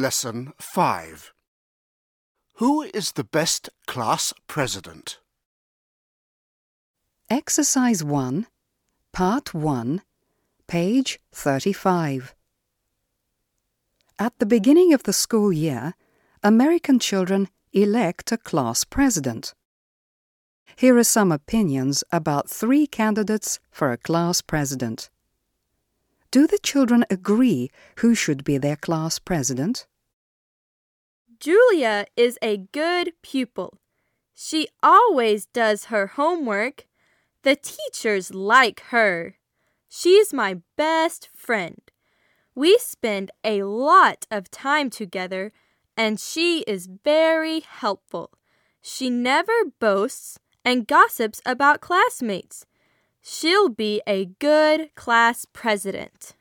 Lesson 5 Who is the best class president? Exercise 1, Part 1, page 35. At the beginning of the school year, American children elect a class president. Here are some opinions about three candidates for a class president. Do the children agree who should be their class president? Julia is a good pupil. She always does her homework. The teachers like her. She's my best friend. We spend a lot of time together, and she is very helpful. She never boasts and gossips about classmates. She'll be a good class president.